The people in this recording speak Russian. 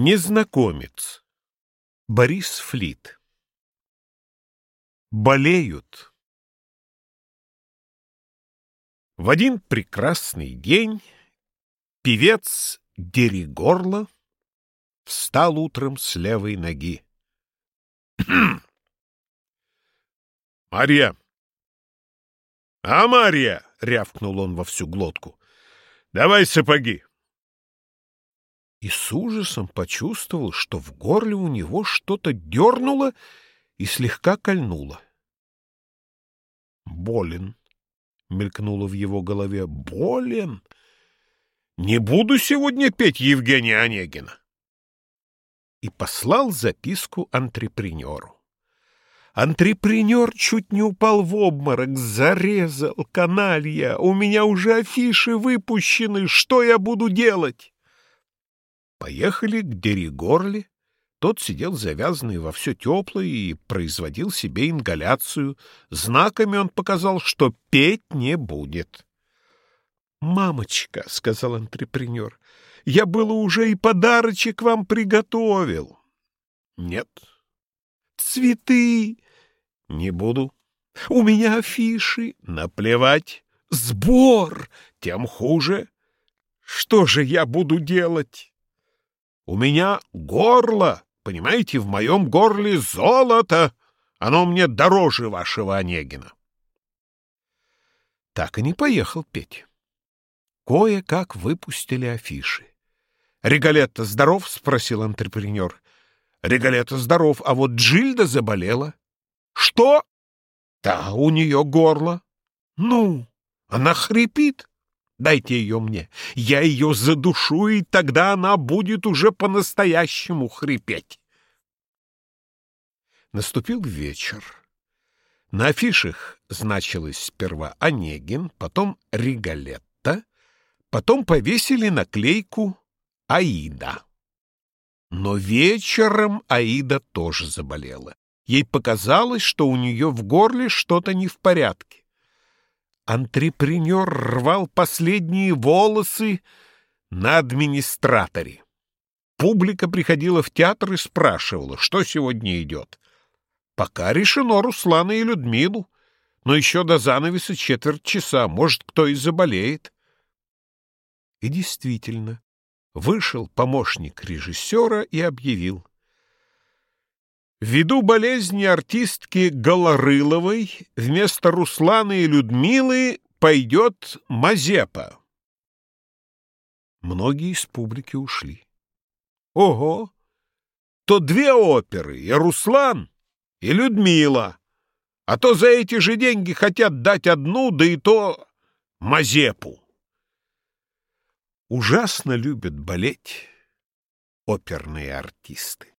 Незнакомец. Борис Флит. Болеют. В один прекрасный день певец Деригорло встал утром с левой ноги. «Марья! А, Марья!» — рявкнул он во всю глотку. «Давай сапоги!» И с ужасом почувствовал, что в горле у него что-то дернуло и слегка кольнуло. «Болен», — мелькнуло в его голове, — «болен! Не буду сегодня петь Евгения Онегина!» И послал записку антрепренеру. Антрепренер чуть не упал в обморок, зарезал, каналья, у меня уже афиши выпущены, что я буду делать? Поехали к Деригорле. Тот сидел завязанный во все теплое и производил себе ингаляцию. Знаками он показал, что петь не будет. «Мамочка», — сказал антрепренер, — «я было уже и подарочек вам приготовил». «Нет». «Цветы». «Не буду». «У меня афиши». «Наплевать». «Сбор». «Тем хуже». «Что же я буду делать?» У меня горло, понимаете, в моем горле золото. Оно мне дороже вашего Онегина. Так и не поехал петь. Кое-как выпустили афиши. «Регалетто здоров?» — спросил антрепренер. «Регалетто здоров, а вот Джильда заболела». «Что?» «Да, у нее горло». «Ну, она хрипит». Дайте ее мне. Я ее задушу, и тогда она будет уже по-настоящему хрипеть. Наступил вечер. На афишах значилось сперва Онегин, потом Ригалетта, потом повесили наклейку «Аида». Но вечером Аида тоже заболела. Ей показалось, что у нее в горле что-то не в порядке. Антрепренер рвал последние волосы на администраторе. Публика приходила в театр и спрашивала, что сегодня идет. Пока решено Руслана и Людмилу, но еще до занавеса четверть часа, может, кто и заболеет. И действительно, вышел помощник режиссера и объявил. Ввиду болезни артистки Голорыловой вместо Руслана и Людмилы пойдет Мазепа. Многие из публики ушли. Ого! То две оперы, и Руслан, и Людмила. А то за эти же деньги хотят дать одну, да и то Мазепу. Ужасно любят болеть оперные артисты.